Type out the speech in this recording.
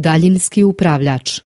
Daljinski upravljač.